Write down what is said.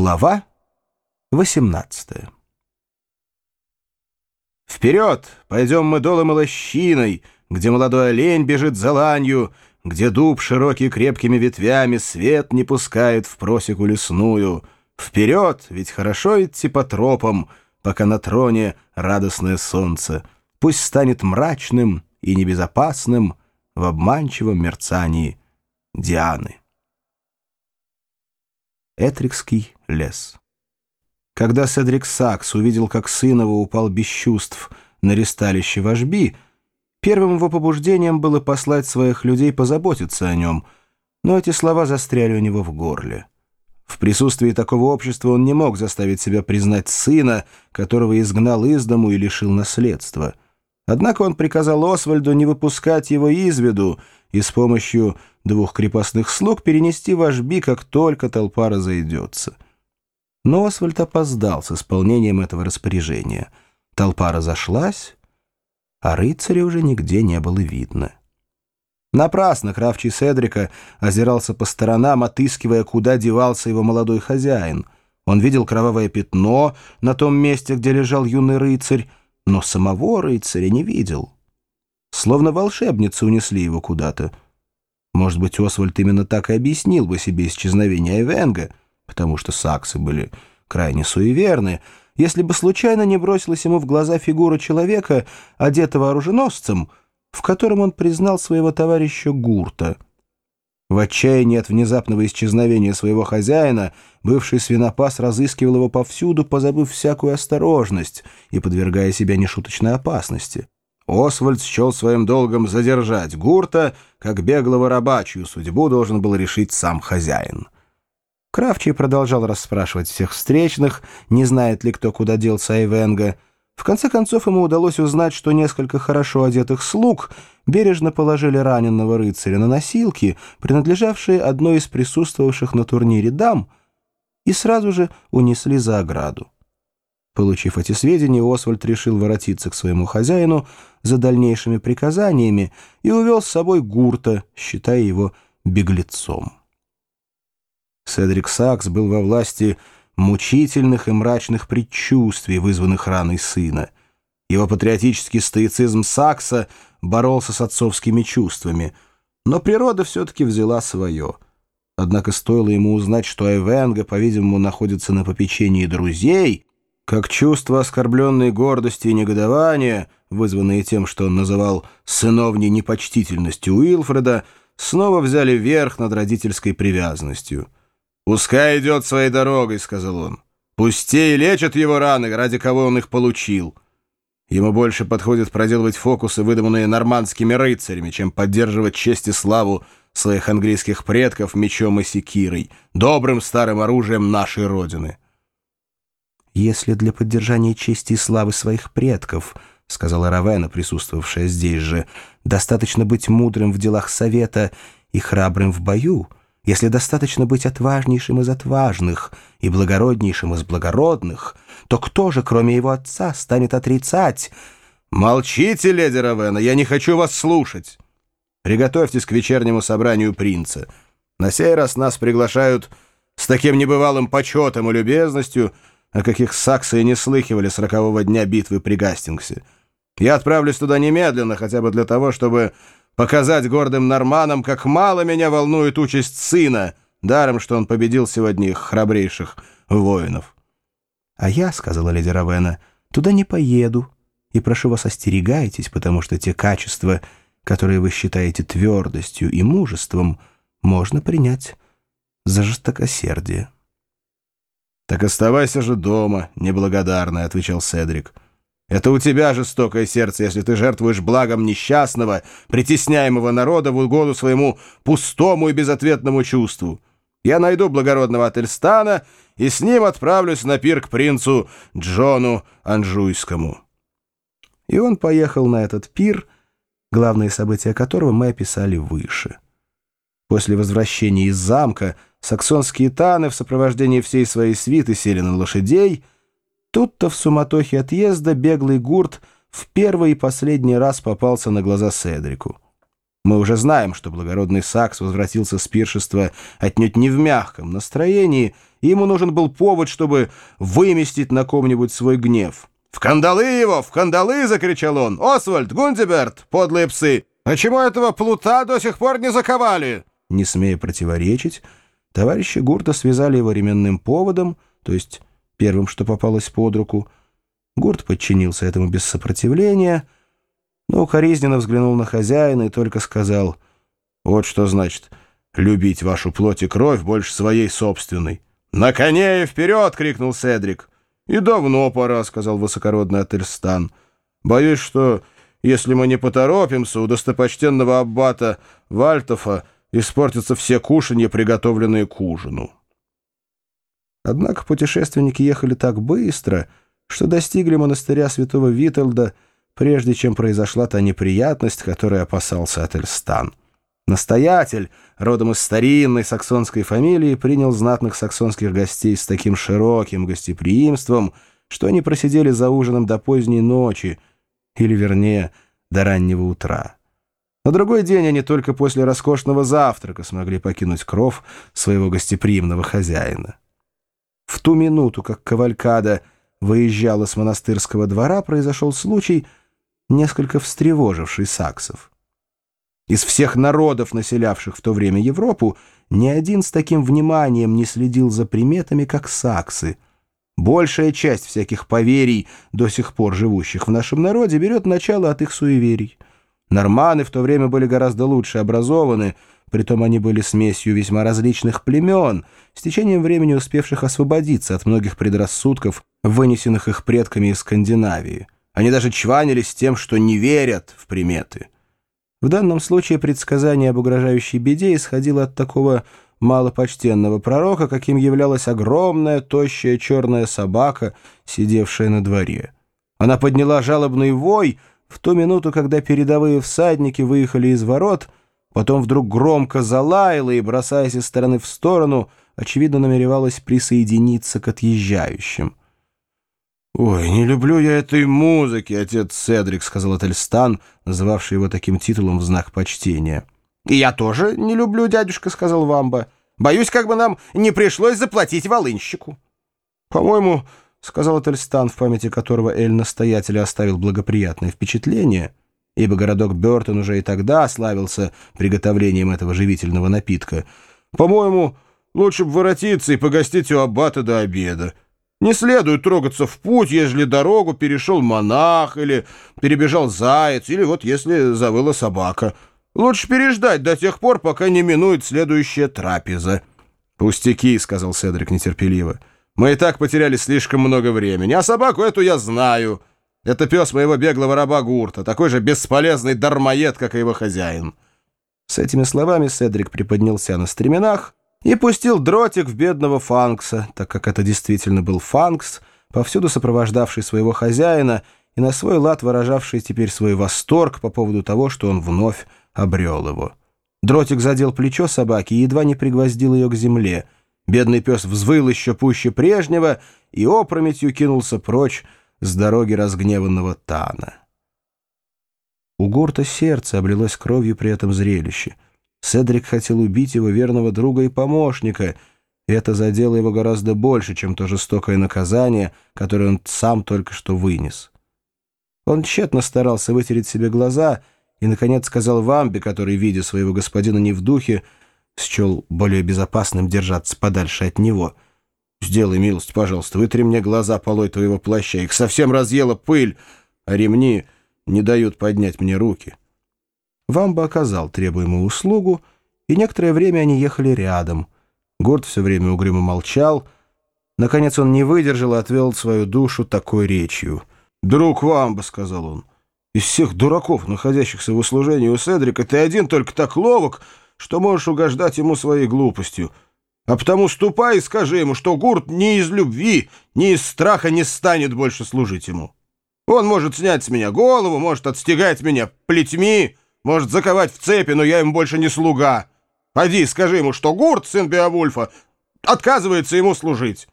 Глава 18 Вперед! Пойдем мы долом и лощиной, где молодой олень бежит за ланью, где дуб широкий крепкими ветвями свет не пускает в просеку лесную. Вперед! Ведь хорошо идти по тропам, пока на троне радостное солнце. Пусть станет мрачным и небезопасным в обманчивом мерцании Дианы. Этрикский лес. Когда Седрик Сакс увидел, как сын его упал без чувств на ресталище вожби, первым его побуждением было послать своих людей позаботиться о нем, но эти слова застряли у него в горле. В присутствии такого общества он не мог заставить себя признать сына, которого изгнал из дому и лишил наследства. Однако он приказал Освальду не выпускать его из виду и с помощью двух крепостных слуг перенести вожби, как только толпа разойдется. Но Освальд опоздал с исполнением этого распоряжения. Толпа разошлась, а рыцаря уже нигде не было видно. Напрасно кравчий Седрика озирался по сторонам, отыскивая, куда девался его молодой хозяин. Он видел кровавое пятно на том месте, где лежал юный рыцарь, но самого рыцаря не видел. Словно волшебницы унесли его куда-то. Может быть, Освальд именно так и объяснил бы себе исчезновение Эвенга, потому что саксы были крайне суеверны, если бы случайно не бросилась ему в глаза фигура человека, одетого оруженосцем, в котором он признал своего товарища Гурта. В отчаянии от внезапного исчезновения своего хозяина бывший свинопас разыскивал его повсюду, позабыв всякую осторожность и подвергая себя нешуточной опасности. Освальд счел своим долгом задержать Гурта, как беглого раба, судьбу должен был решить сам хозяин. Кравчий продолжал расспрашивать всех встречных, не знает ли кто, куда делся Айвенга. В конце концов ему удалось узнать, что несколько хорошо одетых слуг бережно положили раненого рыцаря на носилки, принадлежавшие одной из присутствовавших на турнире дам, и сразу же унесли за ограду. Получив эти сведения, Освальд решил воротиться к своему хозяину за дальнейшими приказаниями и увел с собой Гурта, считая его беглецом. Седрик Сакс был во власти мучительных и мрачных предчувствий, вызванных раной сына. Его патриотический стоицизм Сакса боролся с отцовскими чувствами, но природа все-таки взяла свое. Однако стоило ему узнать, что Айвенга, по-видимому, находится на попечении друзей — как чувство оскорбленной гордости и негодования, вызванные тем, что он называл «сыновней непочтительностью Уилфреда», снова взяли верх над родительской привязанностью. «Пускай идет своей дорогой», — сказал он. «Пусть те и лечат его раны, ради кого он их получил». Ему больше подходит проделывать фокусы, выдуманные нормандскими рыцарями, чем поддерживать честь и славу своих английских предков мечом и секирой, добрым старым оружием нашей Родины. «Если для поддержания чести и славы своих предков», — сказала Равена, присутствовавшая здесь же, «достаточно быть мудрым в делах совета и храбрым в бою, если достаточно быть отважнейшим из отважных и благороднейшим из благородных, то кто же, кроме его отца, станет отрицать...» «Молчите, леди Равена, я не хочу вас слушать. Приготовьтесь к вечернему собранию принца. На сей раз нас приглашают с таким небывалым почетом и любезностью, о каких саксы и не слыхивали с рокового дня битвы при Гастингсе. Я отправлюсь туда немедленно, хотя бы для того, чтобы показать гордым норманам, как мало меня волнует участь сына, даром, что он победил сегодня их храбрейших воинов. — А я, — сказала леди Равена, — туда не поеду, и прошу вас остерегайтесь, потому что те качества, которые вы считаете твердостью и мужеством, можно принять за жестокосердие. «Так оставайся же дома, неблагодарный», — отвечал Седрик. «Это у тебя жестокое сердце, если ты жертвуешь благом несчастного, притесняемого народа в угоду своему пустому и безответному чувству. Я найду благородного Ательстана и с ним отправлюсь на пир к принцу Джону Анжуйскому». И он поехал на этот пир, главные события которого мы описали выше. После возвращения из замка саксонские таны в сопровождении всей своей свиты сели на лошадей. Тут-то в суматохе отъезда беглый гурт в первый и последний раз попался на глаза Седрику. Мы уже знаем, что благородный Сакс возвратился с пиршества отнюдь не в мягком настроении, и ему нужен был повод, чтобы выместить на ком-нибудь свой гнев. «В кандалы его! В кандалы!» — закричал он. «Освальд, Гундиберт, подлые псы! Почему этого плута до сих пор не заковали?» Не смея противоречить, товарищи Гурта связали его ременным поводом, то есть первым, что попалось под руку. Гурт подчинился этому без сопротивления — но укоризненно взглянул на хозяина и только сказал, «Вот что значит любить вашу плоть и кровь больше своей собственной». «На коне и вперед!» — крикнул Седрик. «И давно пора», — сказал высокородный Ательстан. «Боюсь, что если мы не поторопимся, у достопочтенного аббата Вальтофа испортятся все кушанья, приготовленные к ужину». Однако путешественники ехали так быстро, что достигли монастыря святого Витальда — прежде чем произошла та неприятность, которой опасался Ательстан. Настоятель, родом из старинной саксонской фамилии, принял знатных саксонских гостей с таким широким гостеприимством, что они просидели за ужином до поздней ночи, или, вернее, до раннего утра. На другой день они только после роскошного завтрака смогли покинуть кров своего гостеприимного хозяина. В ту минуту, как Кавалькада выезжала с монастырского двора, произошел случай — несколько встревоживший саксов. Из всех народов, населявших в то время Европу, ни один с таким вниманием не следил за приметами, как саксы. Большая часть всяких поверий, до сих пор живущих в нашем народе, берет начало от их суеверий. Норманы в то время были гораздо лучше образованы, притом они были смесью весьма различных племен, с течением времени успевших освободиться от многих предрассудков, вынесенных их предками из Скандинавии. Они даже чванились тем, что не верят в приметы. В данном случае предсказание об угрожающей беде исходило от такого малопочтенного пророка, каким являлась огромная, тощая черная собака, сидевшая на дворе. Она подняла жалобный вой в ту минуту, когда передовые всадники выехали из ворот, потом вдруг громко залаяла и, бросаясь из стороны в сторону, очевидно намеревалась присоединиться к отъезжающим. «Ой, не люблю я этой музыки, отец Седрик», — сказал Этельстан, называвший его таким титулом в знак почтения. «И я тоже не люблю, дядюшка», — сказал Вамба. «Боюсь, как бы нам не пришлось заплатить волынщику». «По-моему», — сказал Этельстан, в памяти которого Эль-настоятеля оставил благоприятное впечатление, ибо городок Бертон уже и тогда славился приготовлением этого живительного напитка, «по-моему, лучше бы воротиться и погостить у аббата до обеда». Не следует трогаться в путь, ежели дорогу перешел монах, или перебежал заяц, или вот если завыла собака. Лучше переждать до тех пор, пока не минует следующая трапеза. «Пустяки», — сказал Седрик нетерпеливо. «Мы и так потеряли слишком много времени, а собаку эту я знаю. Это пес моего беглого раба Гурта, такой же бесполезный дармоед, как и его хозяин». С этими словами Седрик приподнялся на стременах, и пустил дротик в бедного Фанкса, так как это действительно был Фанкс, повсюду сопровождавший своего хозяина и на свой лад выражавший теперь свой восторг по поводу того, что он вновь обрел его. Дротик задел плечо собаки и едва не пригвоздил ее к земле. Бедный пес взвыл еще пуще прежнего и опрометью кинулся прочь с дороги разгневанного Тана. У Гурта сердце облилось кровью при этом зрелище — Седрик хотел убить его верного друга и помощника, и это задело его гораздо больше, чем то жестокое наказание, которое он сам только что вынес. Он тщетно старался вытереть себе глаза и, наконец, сказал Вамбе, который, видя своего господина не в духе, счел более безопасным держаться подальше от него. «Сделай милость, пожалуйста, вытри мне глаза полой твоего плаща, их совсем разъела пыль, а ремни не дают поднять мне руки». Вамба оказал требуемую услугу, и некоторое время они ехали рядом. Горд все время угрюмо молчал. Наконец он не выдержал и отвел свою душу такой речью. «Друг Вамба», — сказал он, — «из всех дураков, находящихся в услужении у Седрика, ты один только так ловок, что можешь угождать ему своей глупостью. А потому ступай и скажи ему, что Гурт ни из любви, ни из страха не станет больше служить ему. Он может снять с меня голову, может отстегать меня плетьми, может, заковать в цепи, но я ему больше не слуга. Поди, скажи ему, что Гурт, сын Беовульфа, отказывается ему служить.